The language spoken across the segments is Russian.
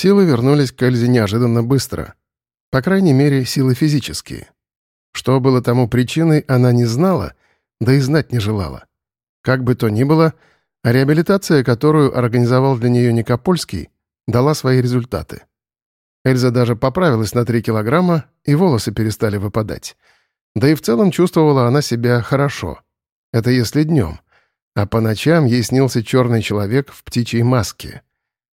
Силы вернулись к Эльзе неожиданно быстро. По крайней мере, силы физические. Что было тому причиной, она не знала, да и знать не желала. Как бы то ни было, реабилитация, которую организовал для нее Никопольский, дала свои результаты. Эльза даже поправилась на 3 килограмма, и волосы перестали выпадать. Да и в целом чувствовала она себя хорошо. Это если днем. А по ночам ей снился черный человек в птичьей маске.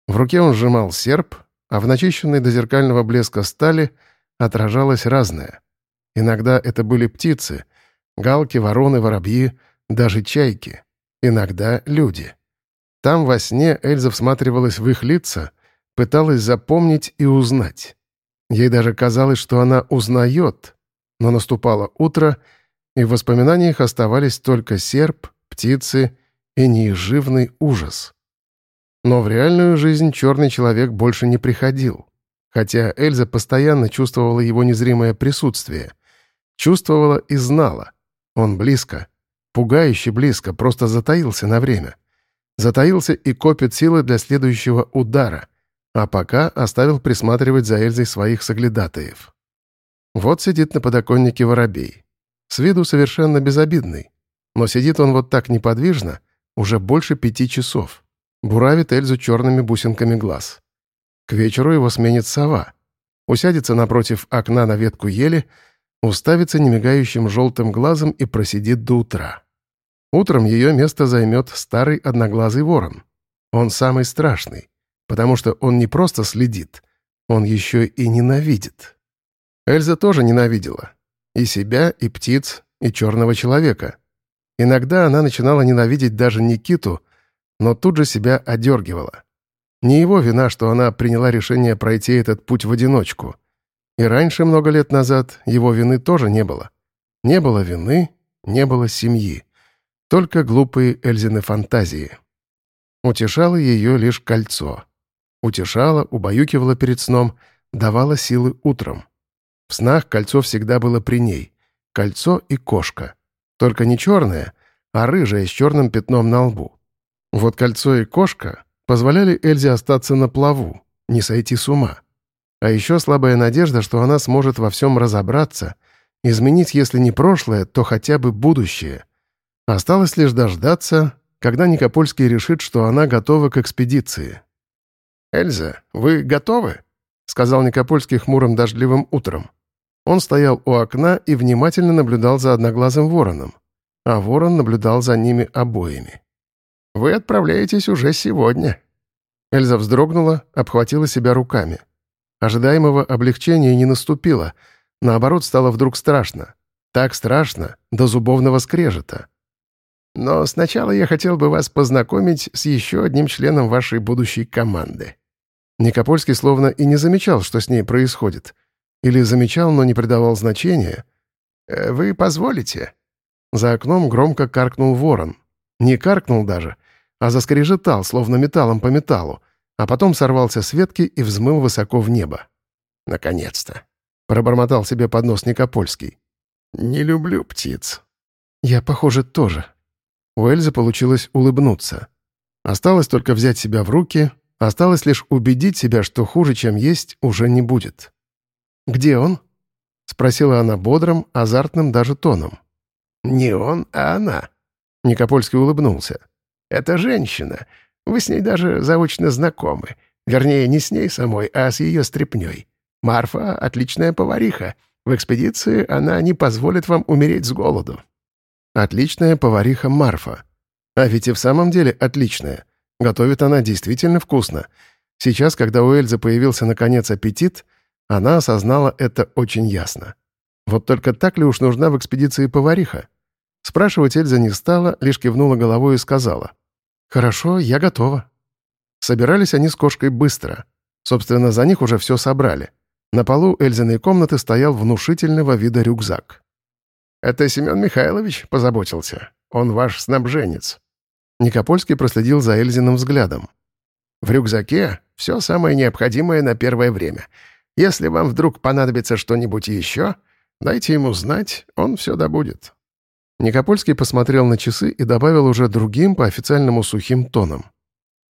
В руке он сжимал серп, а в начищенной до зеркального блеска стали отражалось разное. Иногда это были птицы — галки, вороны, воробьи, даже чайки. Иногда люди. Там во сне Эльза всматривалась в их лица, пыталась запомнить и узнать. Ей даже казалось, что она узнает, но наступало утро, и в воспоминаниях оставались только серп, птицы и неизживный ужас. Но в реальную жизнь черный человек больше не приходил, хотя Эльза постоянно чувствовала его незримое присутствие. Чувствовала и знала. Он близко, пугающе близко, просто затаился на время. Затаился и копит силы для следующего удара, а пока оставил присматривать за Эльзой своих соглядатаев. Вот сидит на подоконнике воробей. С виду совершенно безобидный. Но сидит он вот так неподвижно уже больше пяти часов. Буравит Эльзу черными бусинками глаз. К вечеру его сменит сова. Усядется напротив окна на ветку ели, уставится немигающим желтым глазом и просидит до утра. Утром ее место займет старый одноглазый ворон. Он самый страшный, потому что он не просто следит, он еще и ненавидит. Эльза тоже ненавидела. И себя, и птиц, и черного человека. Иногда она начинала ненавидеть даже Никиту, но тут же себя одергивала. Не его вина, что она приняла решение пройти этот путь в одиночку. И раньше, много лет назад, его вины тоже не было. Не было вины, не было семьи. Только глупые Эльзины фантазии. Утешало ее лишь кольцо. Утешало, убаюкивало перед сном, давало силы утром. В снах кольцо всегда было при ней. Кольцо и кошка. Только не черное, а рыжее с черным пятном на лбу. Вот кольцо и кошка позволяли Эльзе остаться на плаву, не сойти с ума. А еще слабая надежда, что она сможет во всем разобраться, изменить, если не прошлое, то хотя бы будущее. Осталось лишь дождаться, когда Никопольский решит, что она готова к экспедиции. «Эльза, вы готовы?» — сказал Никопольский хмурым дождливым утром. Он стоял у окна и внимательно наблюдал за одноглазым вороном, а ворон наблюдал за ними обоими. «Вы отправляетесь уже сегодня». Эльза вздрогнула, обхватила себя руками. Ожидаемого облегчения не наступило, наоборот, стало вдруг страшно. Так страшно, до зубовного скрежета. «Но сначала я хотел бы вас познакомить с еще одним членом вашей будущей команды». Никопольский словно и не замечал, что с ней происходит. Или замечал, но не придавал значения. «Э, «Вы позволите?» За окном громко каркнул ворон. Не каркнул даже, а заскрежетал, словно металлом по металлу, а потом сорвался с ветки и взмыл высоко в небо. «Наконец-то!» — пробормотал себе под нос Никопольский. «Не люблю птиц». «Я, похоже, тоже». У Эльзы получилось улыбнуться. Осталось только взять себя в руки, осталось лишь убедить себя, что хуже, чем есть, уже не будет. «Где он?» — спросила она бодрым, азартным даже тоном. «Не он, а она». Никопольский улыбнулся. «Это женщина. Вы с ней даже заочно знакомы. Вернее, не с ней самой, а с ее стряпней. Марфа — отличная повариха. В экспедиции она не позволит вам умереть с голоду». «Отличная повариха Марфа. А ведь и в самом деле отличная. Готовит она действительно вкусно. Сейчас, когда у Эльзы появился наконец аппетит, она осознала это очень ясно. Вот только так ли уж нужна в экспедиции повариха? Спрашивать Эльза не стала, лишь кивнула головой и сказала. «Хорошо, я готова». Собирались они с кошкой быстро. Собственно, за них уже все собрали. На полу Эльзиной комнаты стоял внушительного вида рюкзак. «Это Семен Михайлович позаботился. Он ваш снабженец». Никопольский проследил за Эльзиным взглядом. «В рюкзаке все самое необходимое на первое время. Если вам вдруг понадобится что-нибудь еще, дайте ему знать, он все добудет». Никопольский посмотрел на часы и добавил уже другим по официальному сухим тоном.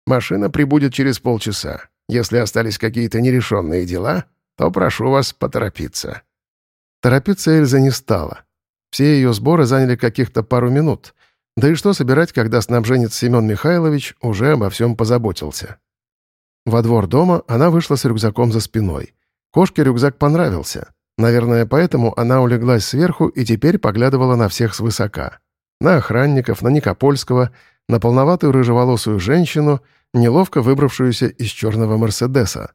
«Машина прибудет через полчаса. Если остались какие-то нерешенные дела, то прошу вас поторопиться». Торопиться Эльза не стала. Все ее сборы заняли каких-то пару минут. Да и что собирать, когда снабженец Семен Михайлович уже обо всем позаботился. Во двор дома она вышла с рюкзаком за спиной. Кошке рюкзак понравился. Наверное, поэтому она улеглась сверху и теперь поглядывала на всех свысока. На охранников, на Никопольского, на полноватую рыжеволосую женщину, неловко выбравшуюся из черного «Мерседеса».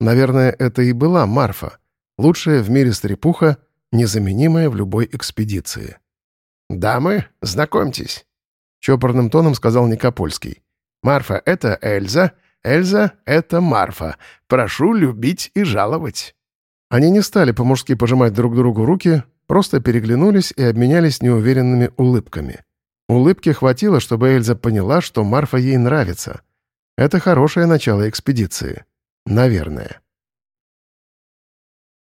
Наверное, это и была Марфа, лучшая в мире стрепуха, незаменимая в любой экспедиции. «Дамы, знакомьтесь», — чопорным тоном сказал Никопольский. «Марфа — это Эльза, Эльза — это Марфа. Прошу любить и жаловать». Они не стали по-мужски пожимать друг другу руки, просто переглянулись и обменялись неуверенными улыбками. Улыбки хватило, чтобы Эльза поняла, что Марфа ей нравится. Это хорошее начало экспедиции. Наверное.